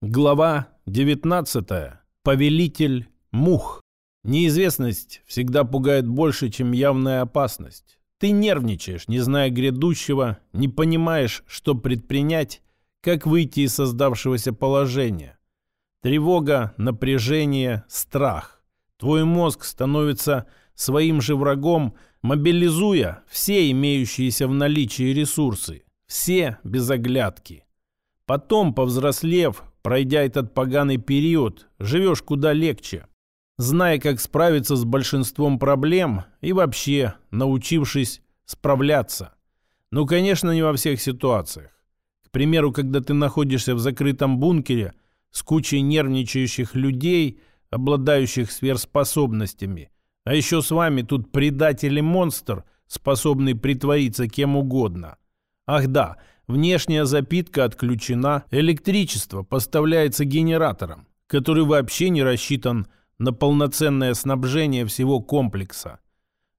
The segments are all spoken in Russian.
Глава 19. Повелитель мух. Неизвестность всегда пугает больше, чем явная опасность. Ты нервничаешь, не зная грядущего, не понимаешь, что предпринять, как выйти из создавшегося положения. Тревога, напряжение, страх. Твой мозг становится своим же врагом, мобилизуя все имеющиеся в наличии ресурсы, все без оглядки. Потом, повзрослев, Пройдя этот поганый период, живешь куда легче, зная, как справиться с большинством проблем и вообще научившись справляться. Ну, конечно, не во всех ситуациях. К примеру, когда ты находишься в закрытом бункере с кучей нервничающих людей, обладающих сверхспособностями, а еще с вами тут предатель и монстр, способный притвориться кем угодно. Ах да, Внешняя запитка отключена, электричество поставляется генератором, который вообще не рассчитан на полноценное снабжение всего комплекса.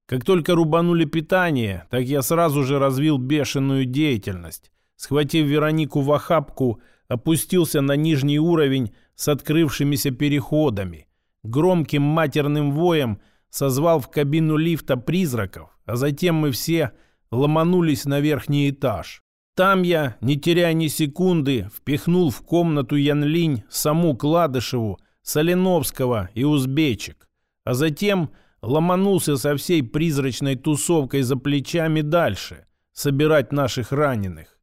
Как только рубанули питание, так я сразу же развил бешеную деятельность. Схватив Веронику в охапку, опустился на нижний уровень с открывшимися переходами. Громким матерным воем созвал в кабину лифта призраков, а затем мы все ломанулись на верхний этаж. Там я, не теряя ни секунды, впихнул в комнату Янлинь саму Кладышеву, Соленовского и Узбечек, а затем ломанулся со всей призрачной тусовкой за плечами дальше, собирать наших раненых.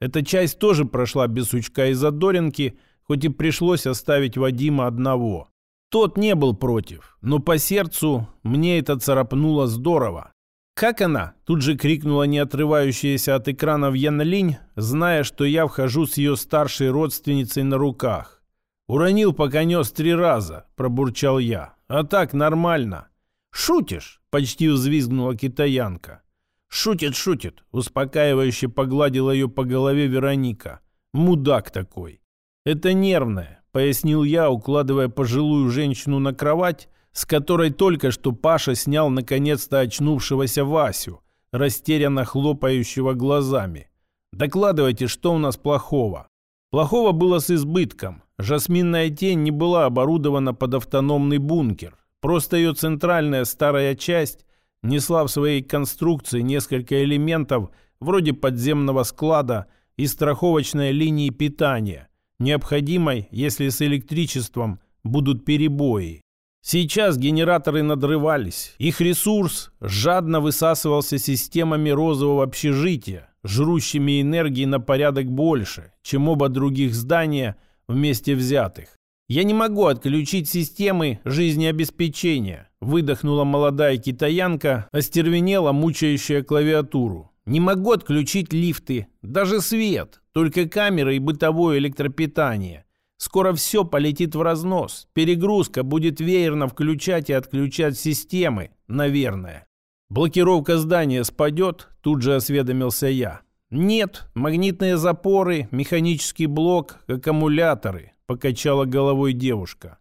Эта часть тоже прошла без сучка и задоринки, хоть и пришлось оставить Вадима одного. Тот не был против, но по сердцу мне это царапнуло здорово. «Как она?» – тут же крикнула не отрывающаяся от экранов Яна Линь, зная, что я вхожу с ее старшей родственницей на руках. «Уронил, пока нес три раза», – пробурчал я. «А так нормально». «Шутишь?» – почти взвизгнула китаянка. «Шутит, шутит», – успокаивающе погладила ее по голове Вероника. «Мудак такой». «Это нервное», – пояснил я, укладывая пожилую женщину на кровать с которой только что Паша снял наконец-то очнувшегося Васю, растерянно хлопающего глазами. «Докладывайте, что у нас плохого?» Плохого было с избытком. Жасминная тень не была оборудована под автономный бункер. Просто ее центральная старая часть несла в своей конструкции несколько элементов вроде подземного склада и страховочной линии питания, необходимой, если с электричеством будут перебои. Сейчас генераторы надрывались. Их ресурс жадно высасывался системами розового общежития, жрущими энергии на порядок больше, чем оба других здания вместе взятых. «Я не могу отключить системы жизнеобеспечения», выдохнула молодая китаянка, остервенела мучающая клавиатуру. «Не могу отключить лифты, даже свет, только камеры и бытовое электропитание. Скоро все полетит в разнос. Перегрузка будет веерно включать и отключать системы, наверное. Блокировка здания спадет, тут же осведомился я. Нет, магнитные запоры, механический блок, аккумуляторы, покачала головой девушка.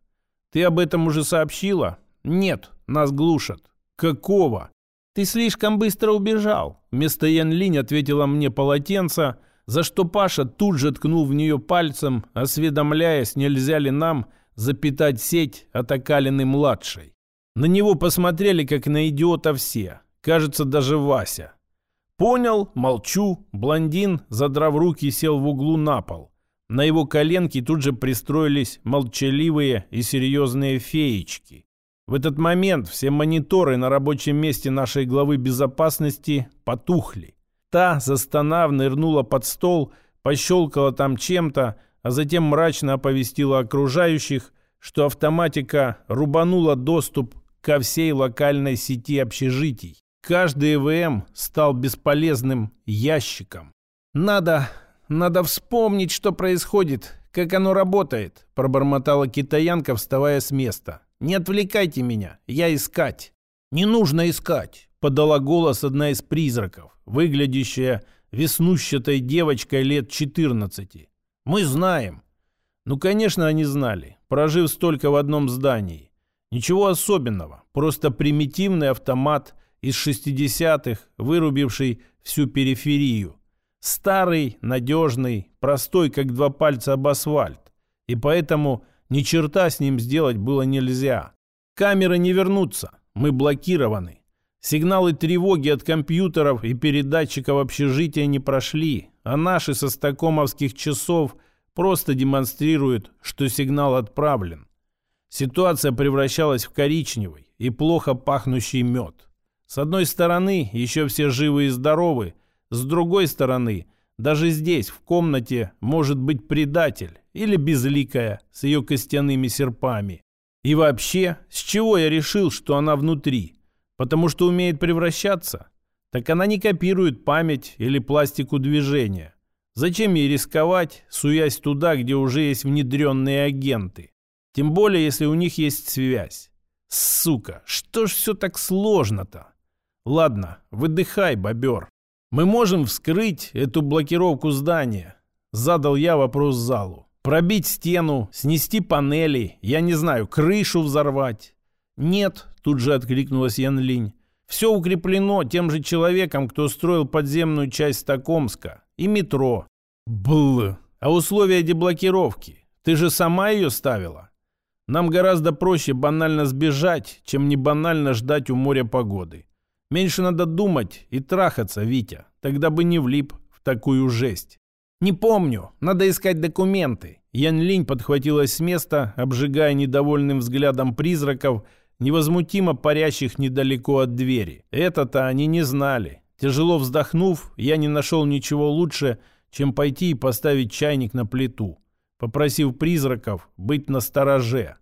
Ты об этом уже сообщила? Нет, нас глушат. Какого? Ты слишком быстро убежал. Вместо Ян Линь ответила мне полотенце, за что Паша тут же ткнул в нее пальцем, осведомляясь, нельзя ли нам запитать сеть от Акалины-младшей. На него посмотрели, как на идиота все. Кажется, даже Вася. Понял, молчу. Блондин, задрав руки, сел в углу на пол. На его коленки тут же пристроились молчаливые и серьезные феечки. В этот момент все мониторы на рабочем месте нашей главы безопасности потухли. Та, застонав, нырнула под стол, пощелкала там чем-то, а затем мрачно оповестила окружающих, что автоматика рубанула доступ ко всей локальной сети общежитий. Каждый ЭВМ стал бесполезным ящиком. «Надо... надо вспомнить, что происходит, как оно работает», пробормотала китаянка, вставая с места. «Не отвлекайте меня, я искать». «Не нужно искать подала голос одна из призраков, выглядящая веснущатой девочкой лет 14. «Мы знаем». Ну, конечно, они знали, прожив столько в одном здании. Ничего особенного, просто примитивный автомат из 60-х, вырубивший всю периферию. Старый, надежный, простой, как два пальца об асфальт. и поэтому ни черта с ним сделать было нельзя. Камеры не вернутся, мы блокированы. Сигналы тревоги от компьютеров и передатчиков общежития не прошли, а наши со стакомовских часов просто демонстрируют, что сигнал отправлен. Ситуация превращалась в коричневый и плохо пахнущий мед. С одной стороны, еще все живы и здоровы, с другой стороны, даже здесь, в комнате, может быть предатель или безликая с ее костяными серпами. И вообще, с чего я решил, что она внутри? Потому что умеет превращаться? Так она не копирует память или пластику движения. Зачем ей рисковать, суясь туда, где уже есть внедренные агенты? Тем более, если у них есть связь. Сука, что ж все так сложно-то? Ладно, выдыхай, бобер. Мы можем вскрыть эту блокировку здания. Задал я вопрос залу. Пробить стену, снести панели, я не знаю, крышу взорвать. Нет, тут же откликнулась Ян Линь. Все укреплено тем же человеком, кто строил подземную часть Токомска и метро. Бл. А условия деблокировки? Ты же сама ее ставила? Нам гораздо проще банально сбежать, чем не банально ждать у моря погоды. Меньше надо думать и трахаться, Витя. Тогда бы не влип в такую жесть. Не помню. Надо искать документы. Ян Линь подхватилась с места, обжигая недовольным взглядом призраков, невозмутимо парящих недалеко от двери. Это-то они не знали. Тяжело вздохнув, я не нашел ничего лучше, чем пойти и поставить чайник на плиту, попросив призраков быть настороже.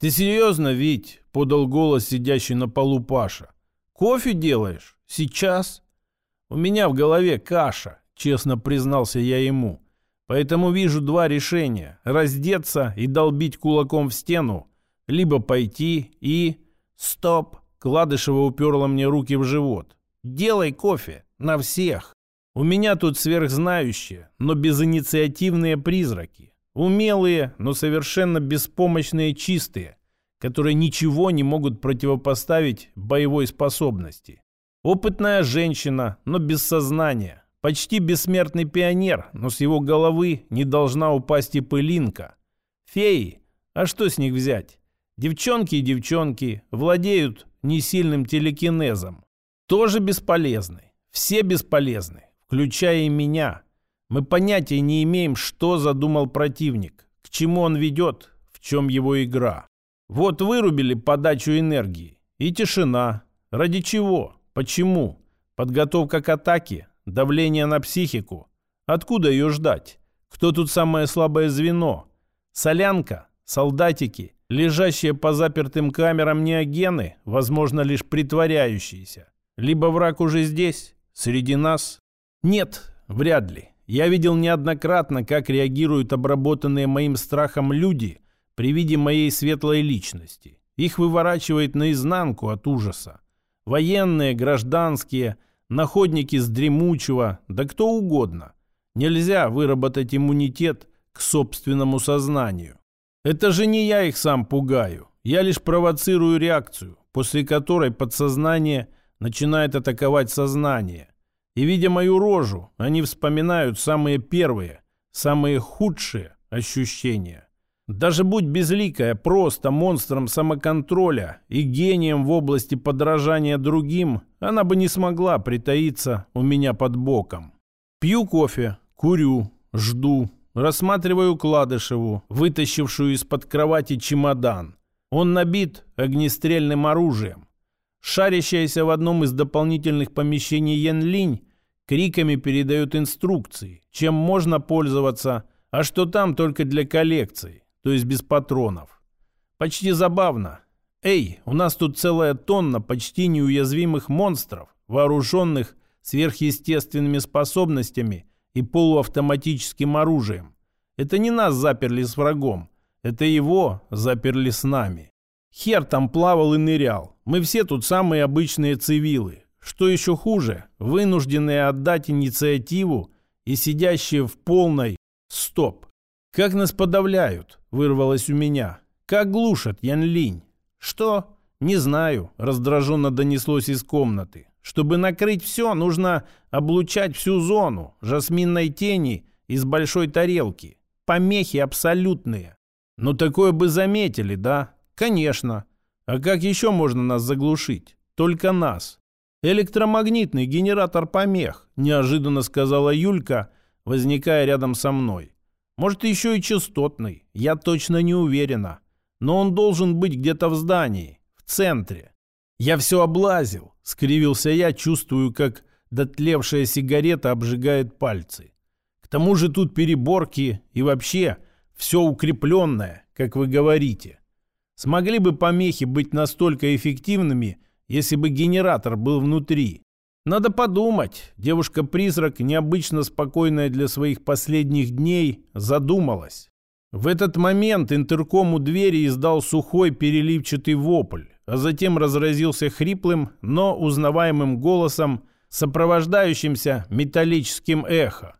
«Ты серьезно, Вить?» — подал голос сидящий на полу Паша. «Кофе делаешь? Сейчас?» «У меня в голове каша», — честно признался я ему. «Поэтому вижу два решения — раздеться и долбить кулаком в стену, либо пойти и...» «Стоп!» — Кладышева уперла мне руки в живот. «Делай кофе! На всех!» «У меня тут сверхзнающие, но безинициативные призраки. Умелые, но совершенно беспомощные чистые, которые ничего не могут противопоставить боевой способности. Опытная женщина, но без сознания. Почти бессмертный пионер, но с его головы не должна упасть и пылинка. Феи, а что с них взять? Девчонки и девчонки владеют несильным телекинезом. Тоже бесполезны. Все бесполезны, включая и меня. Мы понятия не имеем, что задумал противник, к чему он ведет, в чем его игра. Вот вырубили подачу энергии. И тишина. Ради чего? Почему? Подготовка к атаке? Давление на психику? Откуда ее ждать? Кто тут самое слабое звено? Солянка? Солдатики? Лежащие по запертым камерам неогены? Возможно, лишь притворяющиеся. Либо враг уже здесь? Среди нас? Нет, вряд ли. Я видел неоднократно, как реагируют обработанные моим страхом люди – при виде моей светлой личности. Их выворачивает наизнанку от ужаса. Военные, гражданские, находники с дремучего, да кто угодно. Нельзя выработать иммунитет к собственному сознанию. Это же не я их сам пугаю. Я лишь провоцирую реакцию, после которой подсознание начинает атаковать сознание. И видя мою рожу, они вспоминают самые первые, самые худшие ощущения. Даже будь безликая просто монстром самоконтроля и гением в области подражания другим, она бы не смогла притаиться у меня под боком. Пью кофе, курю, жду, рассматриваю Кладышеву, вытащившую из-под кровати чемодан. Он набит огнестрельным оружием. Шарящаяся в одном из дополнительных помещений Ян Линь криками передает инструкции, чем можно пользоваться, а что там только для коллекции то есть без патронов. Почти забавно. Эй, у нас тут целая тонна почти неуязвимых монстров, вооруженных сверхъестественными способностями и полуавтоматическим оружием. Это не нас заперли с врагом, это его заперли с нами. Хер там плавал и нырял. Мы все тут самые обычные цивилы. Что еще хуже, вынужденные отдать инициативу и сидящие в полной «стоп». «Как нас подавляют!» — вырвалось у меня. «Как глушат, Ян Линь!» «Что?» «Не знаю», — раздраженно донеслось из комнаты. «Чтобы накрыть все, нужно облучать всю зону жасминной тени из большой тарелки. Помехи абсолютные. Ну такое бы заметили, да? Конечно. А как еще можно нас заглушить? Только нас. Электромагнитный генератор помех, неожиданно сказала Юлька, возникая рядом со мной. Может, еще и частотный, я точно не уверена. Но он должен быть где-то в здании, в центре. Я все облазил, скривился я, чувствую, как дотлевшая сигарета обжигает пальцы. К тому же тут переборки и вообще все укрепленное, как вы говорите. Смогли бы помехи быть настолько эффективными, если бы генератор был внутри? Надо подумать. Девушка-призрак, необычно спокойная для своих последних дней, задумалась. В этот момент интерком у двери издал сухой переливчатый вопль, а затем разразился хриплым, но узнаваемым голосом, сопровождающимся металлическим эхо.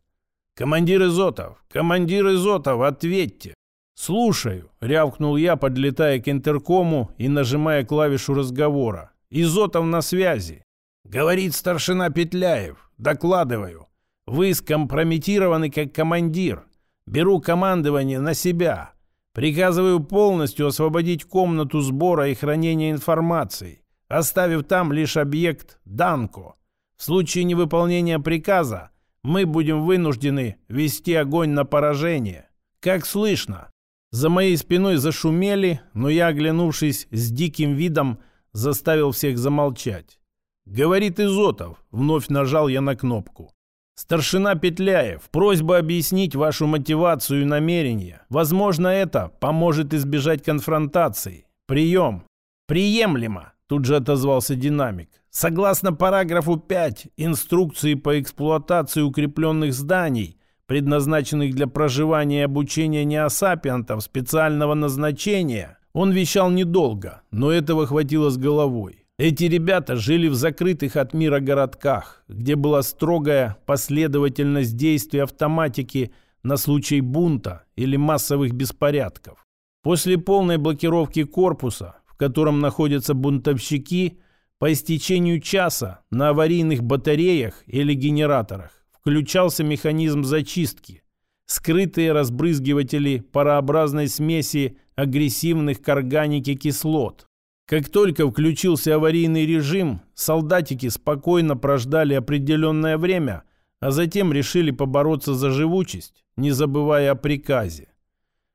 «Командир Изотов! Командир Изотов, ответьте!» «Слушаю», — рявкнул я, подлетая к интеркому и нажимая клавишу разговора. «Изотов на связи». «Говорит старшина Петляев. Докладываю. Вы скомпрометированы как командир. Беру командование на себя. Приказываю полностью освободить комнату сбора и хранения информации, оставив там лишь объект «Данко». В случае невыполнения приказа мы будем вынуждены вести огонь на поражение. Как слышно?» За моей спиной зашумели, но я, оглянувшись с диким видом, заставил всех замолчать. «Говорит Изотов», — вновь нажал я на кнопку. «Старшина Петляев, просьба объяснить вашу мотивацию и намерения. Возможно, это поможет избежать конфронтации. Прием». «Приемлемо», — тут же отозвался динамик. «Согласно параграфу 5 инструкции по эксплуатации укрепленных зданий, предназначенных для проживания и обучения неосапиантов специального назначения, он вещал недолго, но этого хватило с головой. Эти ребята жили в закрытых от мира городках, где была строгая последовательность действий автоматики на случай бунта или массовых беспорядков. После полной блокировки корпуса, в котором находятся бунтовщики, по истечению часа на аварийных батареях или генераторах включался механизм зачистки. Скрытые разбрызгиватели парообразной смеси агрессивных к органике кислот. Как только включился аварийный режим, солдатики спокойно прождали определенное время, а затем решили побороться за живучесть, не забывая о приказе.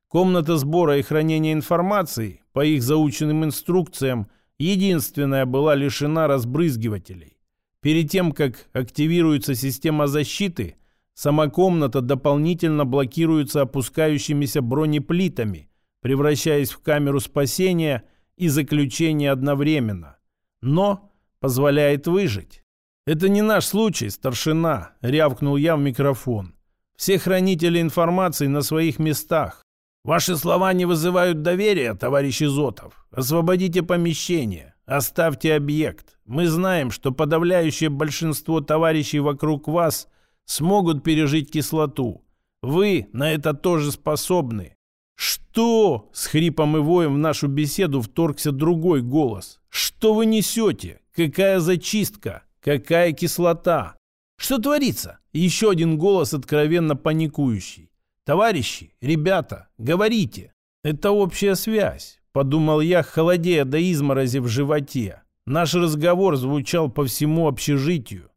Комната сбора и хранения информации, по их заученным инструкциям, единственная была лишена разбрызгивателей. Перед тем, как активируется система защиты, сама комната дополнительно блокируется опускающимися бронеплитами, превращаясь в камеру спасения и заключения одновременно. Но позволяет выжить. «Это не наш случай, старшина», — рявкнул я в микрофон. «Все хранители информации на своих местах. Ваши слова не вызывают доверия, товарищ Изотов. Освободите помещение. Оставьте объект. Мы знаем, что подавляющее большинство товарищей вокруг вас смогут пережить кислоту. Вы на это тоже способны. «Что?» — с хрипом и воем в нашу беседу вторгся другой голос. «Что вы несете? Какая зачистка? Какая кислота?» «Что творится?» Еще один голос откровенно паникующий. «Товарищи, ребята, говорите!» «Это общая связь. Подумал я, холодея до изморози в животе. Наш разговор звучал по всему общежитию.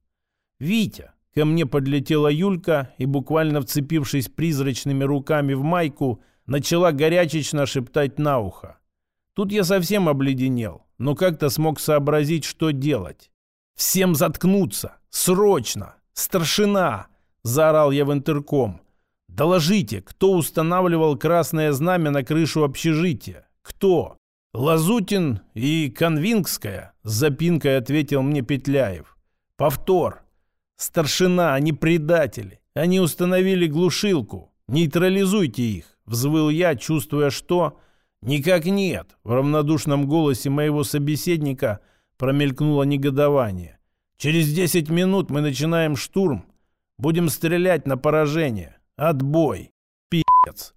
«Витя!» Ко мне подлетела Юлька и, буквально вцепившись призрачными руками в майку, начала горячечно шептать на ухо. Тут я совсем обледенел, но как-то смог сообразить, что делать. «Всем заткнуться! Срочно! Старшина!» – заорал я в интерком. «Доложите, кто устанавливал красное знамя на крышу общежития? «Кто?» «Лазутин и Конвингская», — с запинкой ответил мне Петляев. «Повтор. Старшина, они предатели. Они установили глушилку. Нейтрализуйте их», — взвыл я, чувствуя, что... «Никак нет», — в равнодушном голосе моего собеседника промелькнуло негодование. «Через десять минут мы начинаем штурм. Будем стрелять на поражение. Отбой. Пи***ц».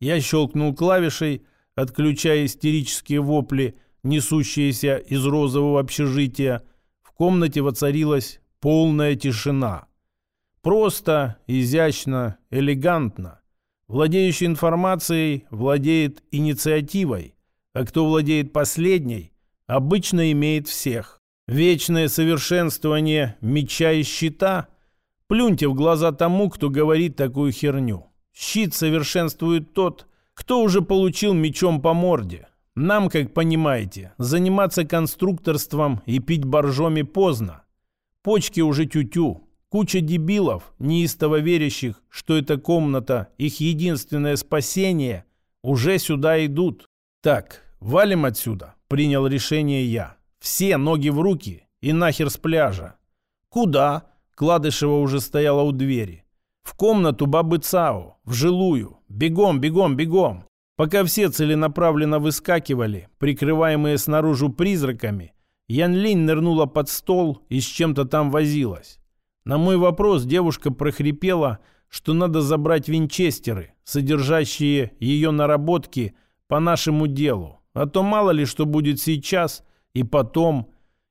Я щелкнул клавишей, отключая истерические вопли, несущиеся из розового общежития, в комнате воцарилась полная тишина. Просто, изящно, элегантно. Владеющий информацией владеет инициативой, а кто владеет последней, обычно имеет всех. Вечное совершенствование меча и щита? Плюньте в глаза тому, кто говорит такую херню. Щит совершенствует тот, кто уже получил мечом по морде. Нам, как понимаете, заниматься конструкторством и пить боржоми поздно. Почки уже тю-тю. Куча дебилов, неистово верящих, что эта комната их единственное спасение, уже сюда идут. Так, валим отсюда, принял решение я. Все ноги в руки и нахер с пляжа. Куда? Кладышева уже стояла у двери. В комнату бабы Цао, в жилую. Бегом, бегом, бегом. Пока все целенаправленно выскакивали, прикрываемые снаружи призраками, Ян Линь нырнула под стол и с чем-то там возилась. На мой вопрос девушка прохрипела, что надо забрать винчестеры, содержащие ее наработки по нашему делу. А то мало ли что будет сейчас и потом.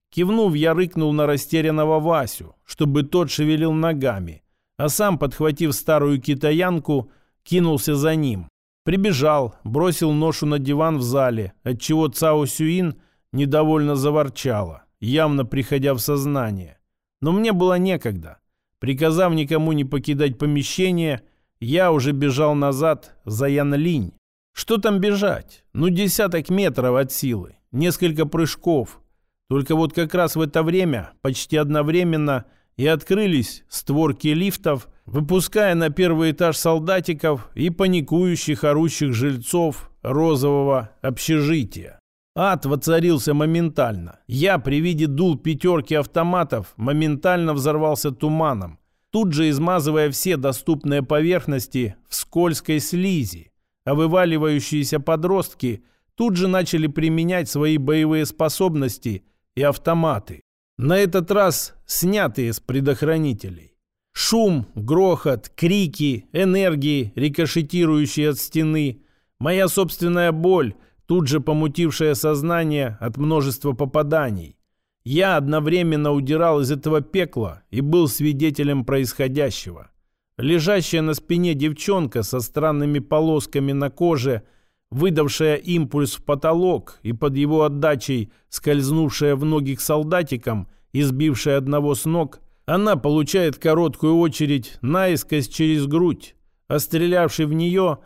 Кивнув, я рыкнул на растерянного Васю, чтобы тот шевелил ногами, а сам, подхватив старую китаянку, кинулся за ним. Прибежал, бросил ношу на диван в зале, отчего Цао Сюин недовольно заворчала, явно приходя в сознание. Но мне было некогда. Приказав никому не покидать помещение, я уже бежал назад за Ян Линь. Что там бежать? Ну, десяток метров от силы, несколько прыжков. Только вот как раз в это время, почти одновременно, и открылись створки лифтов, выпуская на первый этаж солдатиков и паникующих орущих жильцов розового общежития. Ад воцарился моментально. Я при виде дул пятерки автоматов моментально взорвался туманом, тут же измазывая все доступные поверхности в скользкой слизи, а вываливающиеся подростки тут же начали применять свои боевые способности и автоматы. На этот раз снятые с предохранителей. Шум, грохот, крики, энергии, рикошетирующие от стены, моя собственная боль – тут же помутившее сознание от множества попаданий. Я одновременно удирал из этого пекла и был свидетелем происходящего. Лежащая на спине девчонка со странными полосками на коже, выдавшая импульс в потолок и под его отдачей скользнувшая в ноги к солдатикам и сбившая одного с ног, она получает короткую очередь наискось через грудь, а стрелявший в нее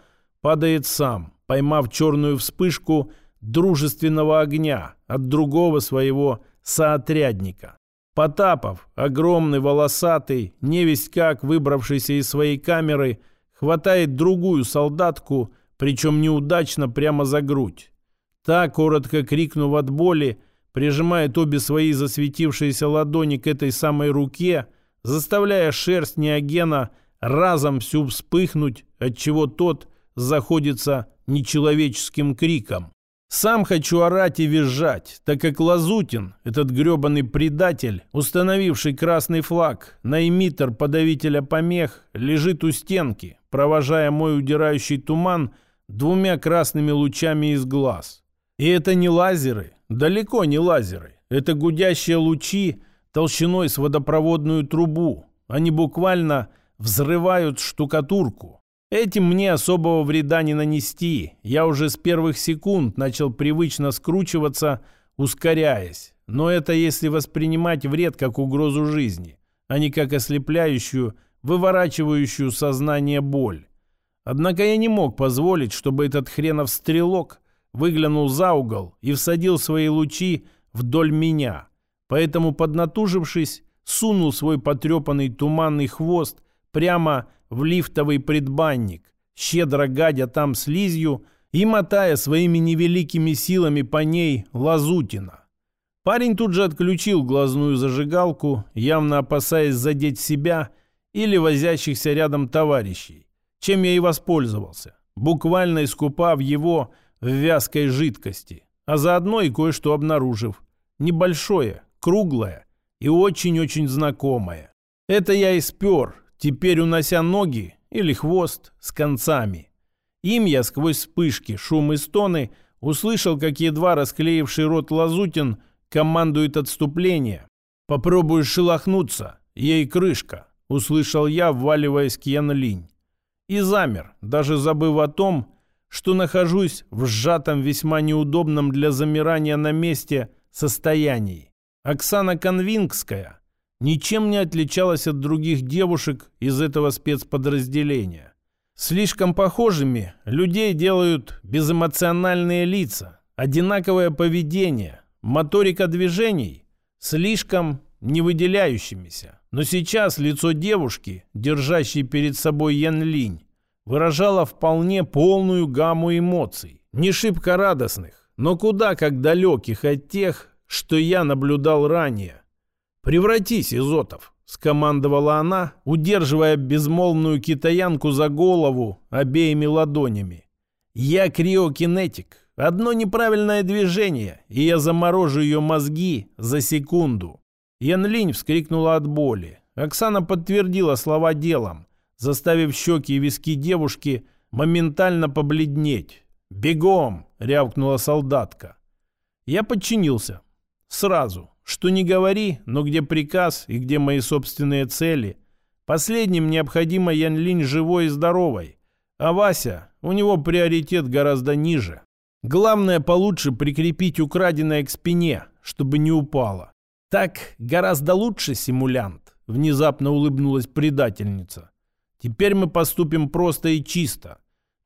падает сам поймав черную вспышку дружественного огня от другого своего соотрядника. Потапов, огромный, волосатый, невесть как выбравшийся из своей камеры, хватает другую солдатку, причем неудачно прямо за грудь. Та, коротко крикнув от боли, прижимает обе свои засветившиеся ладони к этой самой руке, заставляя шерсть Неогена разом всю вспыхнуть, отчего тот заходится нечеловеческим криком. Сам хочу орать и визжать, так как Лазутин, этот гребаный предатель, установивший красный флаг на эмиттер подавителя помех, лежит у стенки, провожая мой удирающий туман двумя красными лучами из глаз. И это не лазеры, далеко не лазеры. Это гудящие лучи толщиной с водопроводную трубу. Они буквально взрывают штукатурку. Этим мне особого вреда не нанести. Я уже с первых секунд начал привычно скручиваться, ускоряясь. Но это если воспринимать вред как угрозу жизни, а не как ослепляющую, выворачивающую сознание боль. Однако я не мог позволить, чтобы этот хренов стрелок выглянул за угол и всадил свои лучи вдоль меня. Поэтому, поднатужившись, сунул свой потрепанный туманный хвост прямо в лифтовый предбанник, щедро гадя там слизью и мотая своими невеликими силами по ней Лазутина. Парень тут же отключил глазную зажигалку, явно опасаясь задеть себя или возящихся рядом товарищей, чем я и воспользовался, буквально искупав его в вязкой жидкости, а заодно и кое-что обнаружив. Небольшое, круглое и очень-очень знакомое. Это я и спер, теперь унося ноги или хвост с концами. Им я сквозь вспышки, шум и стоны услышал, как едва расклеивший рот Лазутин командует отступление. «Попробуешь шелохнуться, ей крышка», — услышал я, вваливаясь к Ян Линь. И замер, даже забыв о том, что нахожусь в сжатом, весьма неудобном для замирания на месте состоянии. Оксана Конвингская ничем не отличалась от других девушек из этого спецподразделения. Слишком похожими людей делают безэмоциональные лица, одинаковое поведение, моторика движений слишком не выделяющимися. Но сейчас лицо девушки, держащей перед собой Ян Линь, выражало вполне полную гамму эмоций, не шибко радостных, но куда как далеких от тех, что я наблюдал ранее. «Превратись, Изотов!» — скомандовала она, удерживая безмолвную китаянку за голову обеими ладонями. «Я криокинетик. Одно неправильное движение, и я заморожу ее мозги за секунду». Ян Линь вскрикнула от боли. Оксана подтвердила слова делом, заставив щеки и виски девушки моментально побледнеть. «Бегом!» — рявкнула солдатка. Я подчинился. Сразу. Что не говори, но где приказ и где мои собственные цели. Последним необходимо Ян Линь живой и здоровой. А Вася, у него приоритет гораздо ниже. Главное получше прикрепить украденное к спине, чтобы не упало. Так гораздо лучше, симулянт, внезапно улыбнулась предательница. Теперь мы поступим просто и чисто.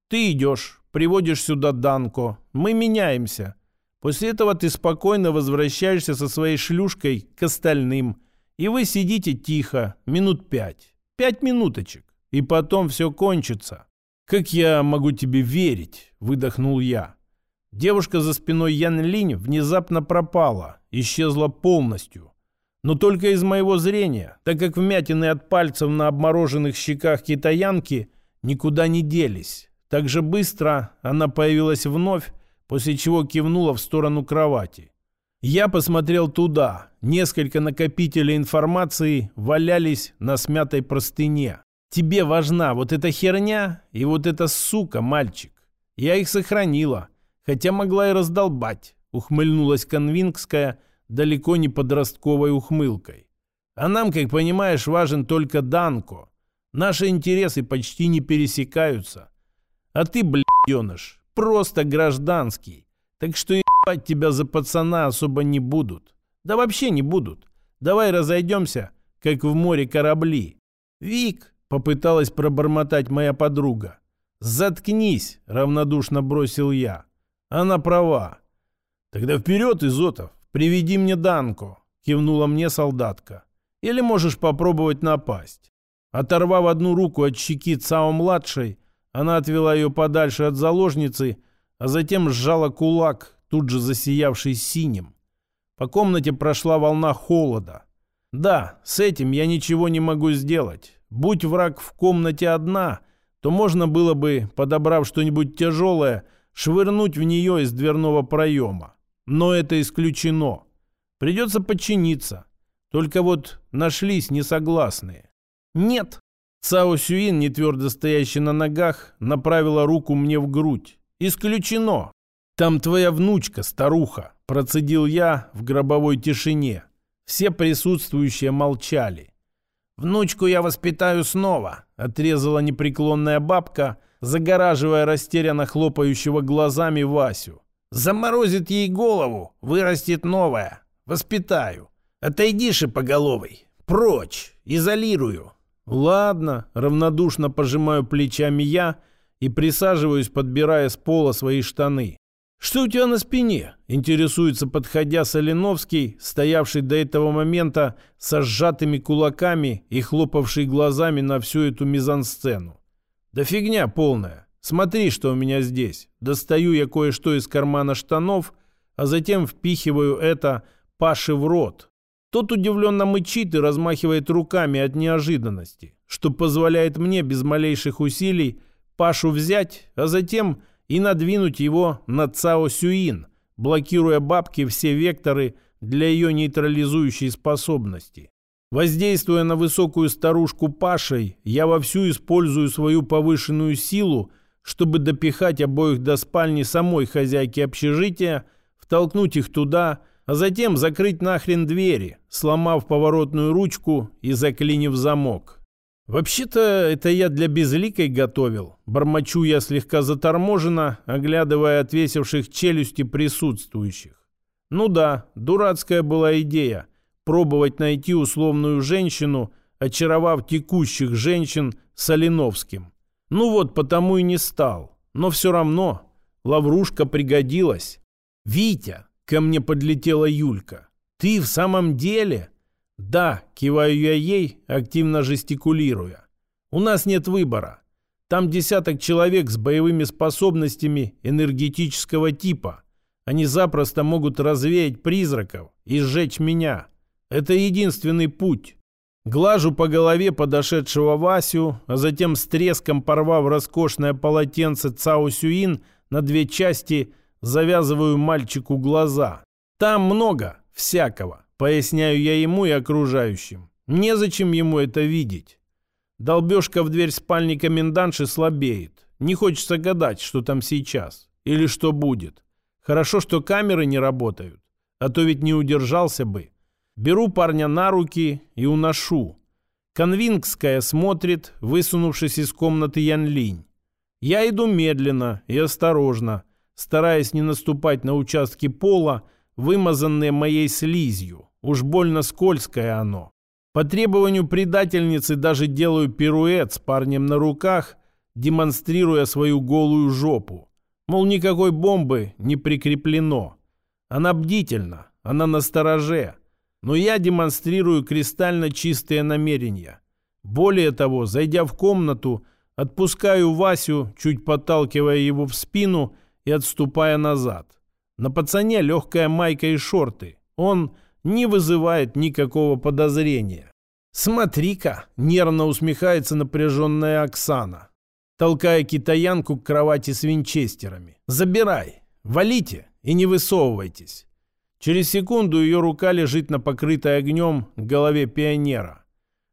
Ты идешь, приводишь сюда Данко, мы меняемся. После этого ты спокойно возвращаешься со своей шлюшкой к остальным, и вы сидите тихо, минут пять. Пять минуточек, и потом все кончится. «Как я могу тебе верить?» – выдохнул я. Девушка за спиной Ян Линь внезапно пропала, исчезла полностью. Но только из моего зрения, так как вмятины от пальцев на обмороженных щеках китаянки никуда не делись. Так же быстро она появилась вновь, после чего кивнула в сторону кровати. Я посмотрел туда. Несколько накопителей информации валялись на смятой простыне. Тебе важна вот эта херня и вот эта сука, мальчик. Я их сохранила, хотя могла и раздолбать, ухмыльнулась Конвингская далеко не подростковой ухмылкой. А нам, как понимаешь, важен только Данко. Наши интересы почти не пересекаются. А ты, бляденыш, просто гражданский. Так что ебать тебя за пацана особо не будут. Да вообще не будут. Давай разойдемся, как в море корабли. Вик, попыталась пробормотать моя подруга. Заткнись, равнодушно бросил я. Она права. Тогда вперед, Изотов, приведи мне Данку, кивнула мне солдатка. Или можешь попробовать напасть. Оторвав одну руку от щеки Цао-младшей, она отвела ее подальше от заложницы, а затем сжала кулак, тут же засиявший синим. По комнате прошла волна холода. Да, с этим я ничего не могу сделать. Будь враг в комнате одна, то можно было бы, подобрав что-нибудь тяжелое, швырнуть в нее из дверного проема. Но это исключено. Придется подчиниться. Только вот нашлись несогласные. Нет, Цао Сюин, не твердо стоящий на ногах, направила руку мне в грудь. «Исключено! Там твоя внучка, старуха!» Процедил я в гробовой тишине. Все присутствующие молчали. «Внучку я воспитаю снова», — отрезала непреклонная бабка, загораживая растерянно хлопающего глазами Васю. «Заморозит ей голову, вырастет новая. Воспитаю. Отойди, шипоголовый. Прочь. Изолирую. «Ладно», — равнодушно пожимаю плечами я и присаживаюсь, подбирая с пола свои штаны. «Что у тебя на спине?» — интересуется, подходя Соленовский, стоявший до этого момента со сжатыми кулаками и хлопавший глазами на всю эту мизансцену. «Да фигня полная. Смотри, что у меня здесь. Достаю я кое-что из кармана штанов, а затем впихиваю это Паше в рот, тот удивленно мычит и размахивает руками от неожиданности, что позволяет мне без малейших усилий Пашу взять, а затем и надвинуть его на Цао Сюин, блокируя бабки все векторы для ее нейтрализующей способности. Воздействуя на высокую старушку Пашей, я вовсю использую свою повышенную силу, чтобы допихать обоих до спальни самой хозяйки общежития, втолкнуть их туда а затем закрыть нахрен двери, сломав поворотную ручку и заклинив замок. «Вообще-то это я для безликой готовил». Бормочу я слегка заторможенно, оглядывая отвесивших челюсти присутствующих. Ну да, дурацкая была идея – пробовать найти условную женщину, очаровав текущих женщин Соленовским. Ну вот, потому и не стал. Но все равно лаврушка пригодилась. «Витя!» – ко мне подлетела Юлька. «Ты в самом деле?» «Да», — киваю я ей, активно жестикулируя. «У нас нет выбора. Там десяток человек с боевыми способностями энергетического типа. Они запросто могут развеять призраков и сжечь меня. Это единственный путь». Глажу по голове подошедшего Васю, а затем с треском порвав роскошное полотенце Цао Сюин на две части, завязываю мальчику глаза. Там много всякого. Поясняю я ему и окружающим. Незачем ему это видеть. Долбежка в дверь спальни комендантши слабеет. Не хочется гадать, что там сейчас. Или что будет. Хорошо, что камеры не работают. А то ведь не удержался бы. Беру парня на руки и уношу. Конвингская смотрит, высунувшись из комнаты Ян Линь. Я иду медленно и осторожно, стараясь не наступать на участки пола, вымазанные моей слизью. Уж больно скользкое оно. По требованию предательницы даже делаю пируэт с парнем на руках, демонстрируя свою голую жопу. Мол, никакой бомбы не прикреплено. Она бдительна, она на стороже. Но я демонстрирую кристально чистые намерения. Более того, зайдя в комнату, отпускаю Васю, чуть подталкивая его в спину и отступая назад. На пацане легкая майка и шорты. Он не вызывает никакого подозрения. «Смотри-ка!» – нервно усмехается напряженная Оксана, толкая китаянку к кровати с винчестерами. «Забирай! Валите и не высовывайтесь!» Через секунду ее рука лежит на покрытой огнем голове пионера.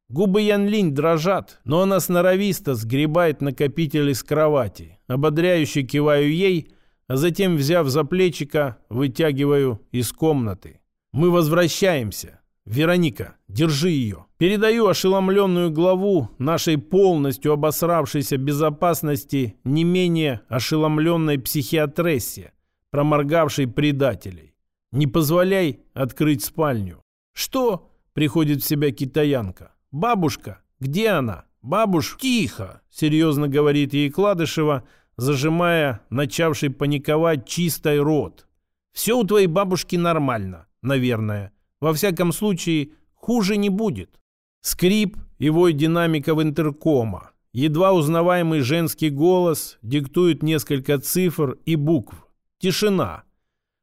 Губы Ян Линь дрожат, но она сноровисто сгребает накопитель из кровати. Ободряюще киваю ей, а затем, взяв за плечика, вытягиваю из комнаты. Мы возвращаемся. Вероника, держи ее. Передаю ошеломленную главу нашей полностью обосравшейся безопасности не менее ошеломленной психиатрессе, проморгавшей предателей. Не позволяй открыть спальню. Что? Приходит в себя китаянка. Бабушка, где она? Бабуш, тихо, серьезно говорит ей Кладышева, зажимая начавший паниковать чистый рот. Все у твоей бабушки нормально наверное. Во всяком случае, хуже не будет. Скрип и вой динамиков интеркома. Едва узнаваемый женский голос диктует несколько цифр и букв. Тишина.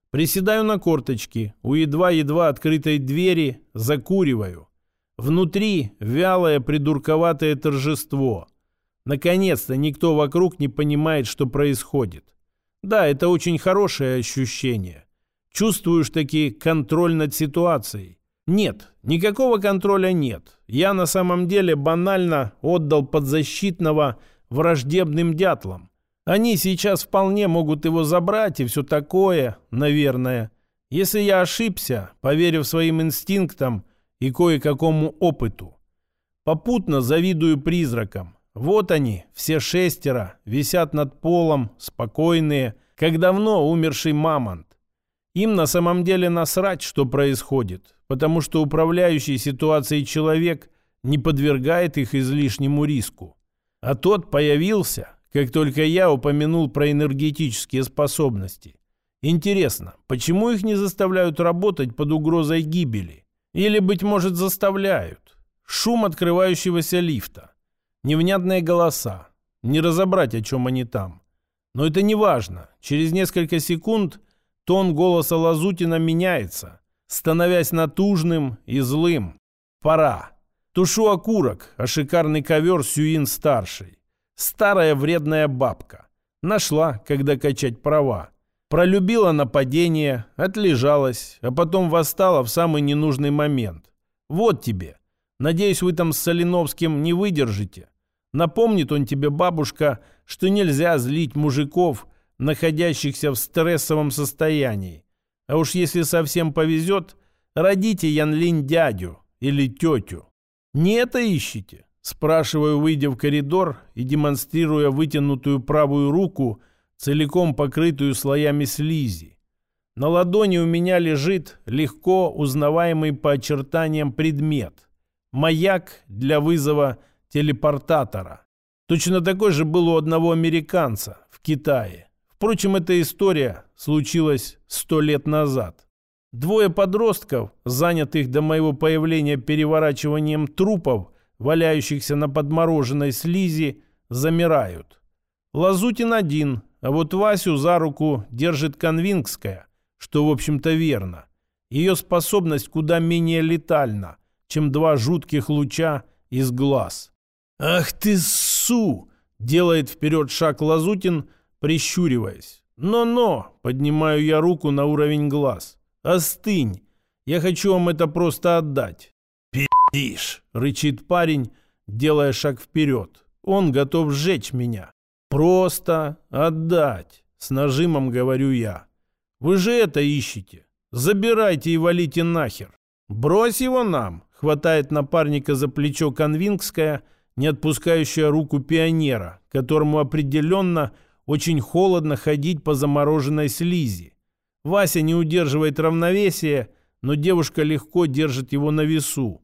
Приседаю на корточки, у едва-едва открытой двери закуриваю. Внутри вялое придурковатое торжество. Наконец-то никто вокруг не понимает, что происходит. Да, это очень хорошее ощущение. Чувствуешь таки контроль над ситуацией. Нет, никакого контроля нет. Я на самом деле банально отдал подзащитного враждебным дятлам. Они сейчас вполне могут его забрать и все такое, наверное. Если я ошибся, поверив своим инстинктам и кое-какому опыту. Попутно завидую призракам. Вот они, все шестеро, висят над полом, спокойные, как давно умерший мамонт. Им на самом деле насрать, что происходит, потому что управляющий ситуацией человек не подвергает их излишнему риску. А тот появился, как только я упомянул про энергетические способности. Интересно, почему их не заставляют работать под угрозой гибели? Или, быть может, заставляют? Шум открывающегося лифта. Невнятные голоса. Не разобрать, о чем они там. Но это не важно. Через несколько секунд Тон голоса Лазутина меняется, становясь натужным и злым. Пора. Тушу окурок, а шикарный ковер Сюин-старший. Старая вредная бабка. Нашла, когда качать права. Пролюбила нападение, отлежалась, а потом восстала в самый ненужный момент. Вот тебе. Надеюсь, вы там с Соленовским не выдержите. Напомнит он тебе, бабушка, что нельзя злить мужиков находящихся в стрессовом состоянии. А уж если совсем повезет, родите Янлин дядю или тетю. Не это ищите. Спрашиваю, выйдя в коридор и демонстрируя вытянутую правую руку, целиком покрытую слоями слизи. На ладони у меня лежит легко узнаваемый по очертаниям предмет. Маяк для вызова телепортатора. Точно такой же был у одного американца в Китае. Впрочем, эта история случилась сто лет назад. Двое подростков, занятых до моего появления переворачиванием трупов, валяющихся на подмороженной слизи, замирают. Лазутин один, а вот Васю за руку держит Конвингская, что, в общем-то, верно. Ее способность куда менее летальна, чем два жутких луча из глаз. «Ах ты, су!» — делает вперед шаг Лазутин, прищуриваясь. «Но-но!» — поднимаю я руку на уровень глаз. «Остынь! Я хочу вам это просто отдать!» «Пи***ишь!» — рычит парень, делая шаг вперед. Он готов сжечь меня. «Просто отдать!» — с нажимом говорю я. Вы же это ищете. Забирайте и валите нахер. Брось его нам, хватает напарника за плечо Конвингская, не отпускающая руку пионера, которому определенно очень холодно ходить по замороженной слизи. Вася не удерживает равновесия, но девушка легко держит его на весу.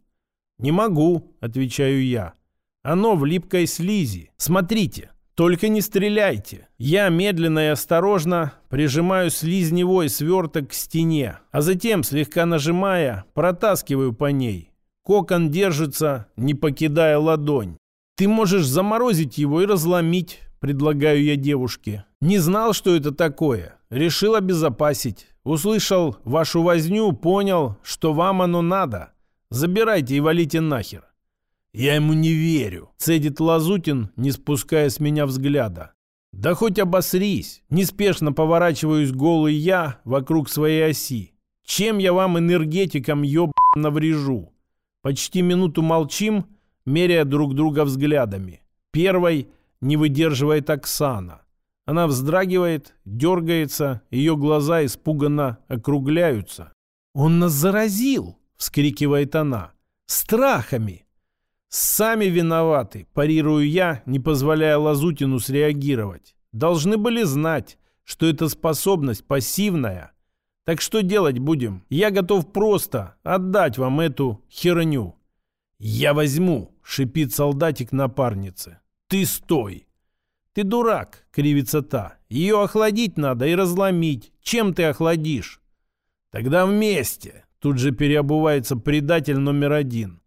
«Не могу», — отвечаю я. «Оно в липкой слизи. Смотрите, только не стреляйте. Я медленно и осторожно прижимаю слизневой сверток к стене, а затем, слегка нажимая, протаскиваю по ней. Кокон держится, не покидая ладонь. Ты можешь заморозить его и разломить, предлагаю я девушке. Не знал, что это такое. Решил обезопасить. Услышал вашу возню, понял, что вам оно надо. Забирайте и валите нахер. «Я ему не верю», — цедит Лазутин, не спуская с меня взгляда. «Да хоть обосрись!» Неспешно поворачиваюсь голый я вокруг своей оси. «Чем я вам, энергетикам, ёб наврежу?» Почти минуту молчим, меряя друг друга взглядами. Первой не выдерживает Оксана. Она вздрагивает, дергается, ее глаза испуганно округляются. «Он нас заразил!» — вскрикивает она. «Страхами!» «Сами виноваты», – парирую я, не позволяя Лазутину среагировать. «Должны были знать, что эта способность пассивная. Так что делать будем? Я готов просто отдать вам эту херню». «Я возьму», – шипит солдатик напарницы. «Ты стой!» «Ты дурак», — кривится та. «Ее охладить надо и разломить. Чем ты охладишь?» «Тогда вместе», — тут же переобувается предатель номер один.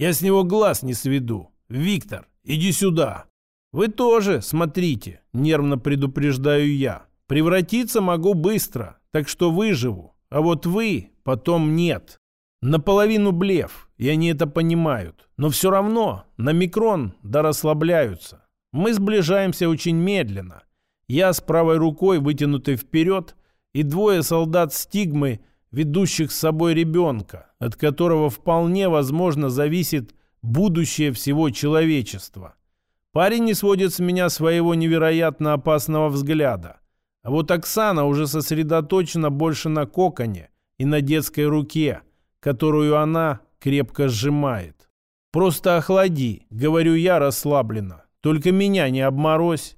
Я с него глаз не сведу. Виктор, иди сюда. Вы тоже смотрите, нервно предупреждаю я. Превратиться могу быстро, так что выживу. А вот вы потом нет. Наполовину блеф, и они это понимают. Но все равно на микрон да расслабляются. Мы сближаемся очень медленно. Я с правой рукой вытянутой вперед, и двое солдат стигмы ведущих с собой ребенка, от которого вполне возможно зависит будущее всего человечества. Парень не сводит с меня своего невероятно опасного взгляда. А вот Оксана уже сосредоточена больше на коконе и на детской руке, которую она крепко сжимает. «Просто охлади», — говорю я расслабленно. «Только меня не обморозь».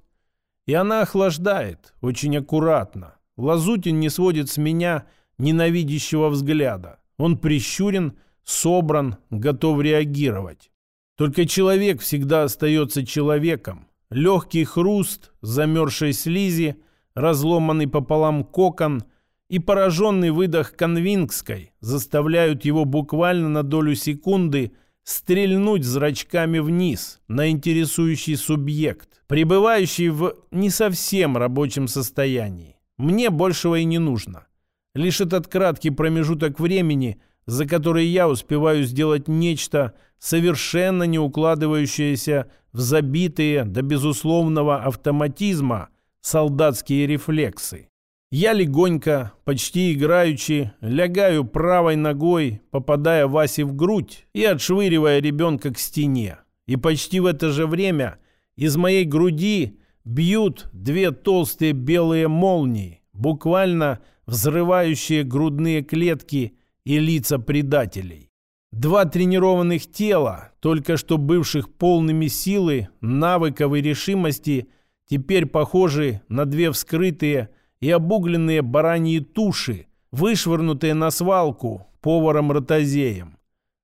И она охлаждает, очень аккуратно. Лазутин не сводит с меня ненавидящего взгляда. Он прищурен, собран, готов реагировать. Только человек всегда остается человеком. Легкий хруст замерзшей слизи, разломанный пополам кокон и пораженный выдох конвингской заставляют его буквально на долю секунды стрельнуть зрачками вниз на интересующий субъект, пребывающий в не совсем рабочем состоянии. Мне большего и не нужно. Лишь этот краткий промежуток времени, за который я успеваю сделать нечто, совершенно не укладывающееся в забитые до безусловного автоматизма солдатские рефлексы. Я легонько, почти играючи, лягаю правой ногой, попадая Васе в грудь и отшвыривая ребенка к стене. И почти в это же время из моей груди бьют две толстые белые молнии, буквально взрывающие грудные клетки и лица предателей. Два тренированных тела, только что бывших полными силы, навыков и решимости, теперь похожи на две вскрытые и обугленные бараньи туши, вышвырнутые на свалку поваром-ротозеем.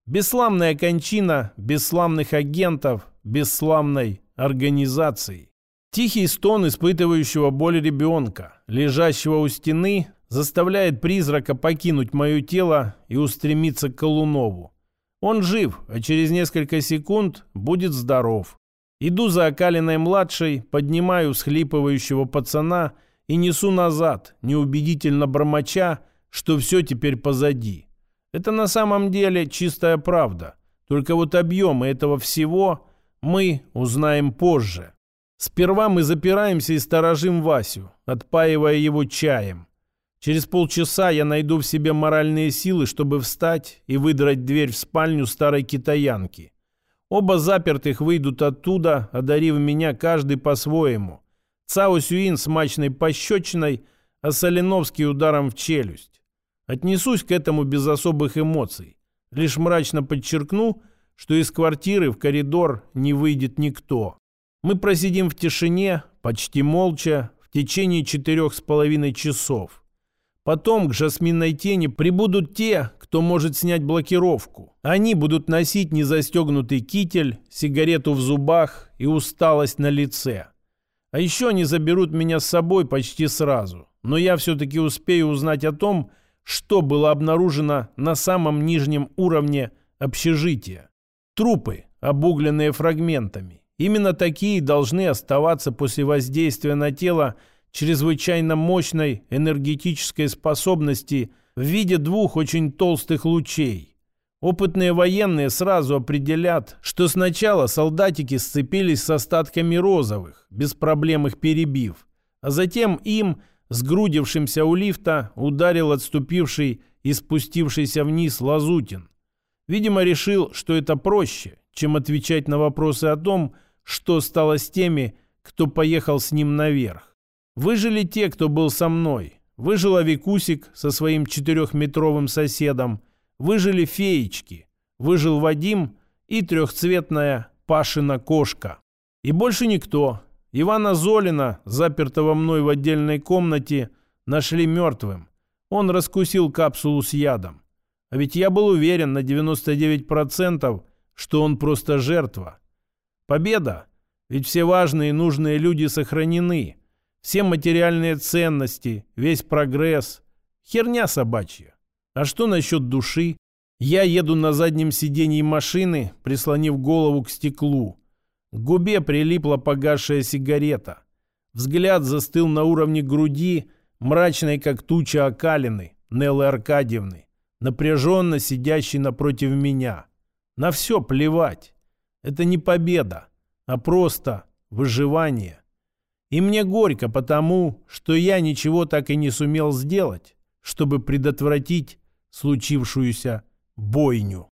Бесславная кончина бесславных агентов бесславной организации. Тихий стон испытывающего боль ребенка, лежащего у стены, заставляет призрака покинуть мое тело и устремиться к Колунову. Он жив, а через несколько секунд будет здоров. Иду за окалиной младшей, поднимаю схлипывающего пацана и несу назад, неубедительно бормоча, что все теперь позади. Это на самом деле чистая правда. Только вот объемы этого всего мы узнаем позже. Сперва мы запираемся и сторожим Васю, отпаивая его чаем. Через полчаса я найду в себе моральные силы, чтобы встать и выдрать дверь в спальню старой китаянки. Оба запертых выйдут оттуда, одарив меня каждый по-своему. Цао Сюин смачной пощечиной, а Соленовский ударом в челюсть. Отнесусь к этому без особых эмоций. Лишь мрачно подчеркну, что из квартиры в коридор не выйдет никто. Мы просидим в тишине, почти молча, в течение четырех с половиной часов. Потом к жасминной тени прибудут те, кто может снять блокировку. Они будут носить незастегнутый китель, сигарету в зубах и усталость на лице. А еще они заберут меня с собой почти сразу. Но я все-таки успею узнать о том, что было обнаружено на самом нижнем уровне общежития. Трупы, обугленные фрагментами. Именно такие должны оставаться после воздействия на тело чрезвычайно мощной энергетической способности в виде двух очень толстых лучей. Опытные военные сразу определят, что сначала солдатики сцепились с остатками розовых, без проблем их перебив, а затем им, сгрудившимся у лифта, ударил отступивший и спустившийся вниз Лазутин. Видимо, решил, что это проще, чем отвечать на вопросы о том, что стало с теми, кто поехал с ним наверх. Выжили те, кто был со мной. Выжила Викусик со своим четырехметровым соседом. Выжили феечки. Выжил Вадим и трехцветная Пашина кошка. И больше никто. Ивана Золина, запертого мной в отдельной комнате, нашли мертвым. Он раскусил капсулу с ядом. А ведь я был уверен на 99%, что он просто жертва. Победа! Ведь все важные и нужные люди сохранены все материальные ценности, весь прогресс. Херня собачья. А что насчет души? Я еду на заднем сиденье машины, прислонив голову к стеклу. К губе прилипла погасшая сигарета. Взгляд застыл на уровне груди, мрачной, как туча окалины, Неллы Аркадьевны, напряженно сидящей напротив меня. На все плевать. Это не победа, а просто выживание. И мне горько потому, что я ничего так и не сумел сделать, чтобы предотвратить случившуюся бойню.